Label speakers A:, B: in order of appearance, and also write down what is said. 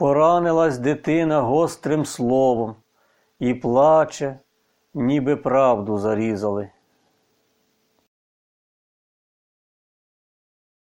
A: Поранилась дитина гострим словом і плаче, ніби правду зарізали.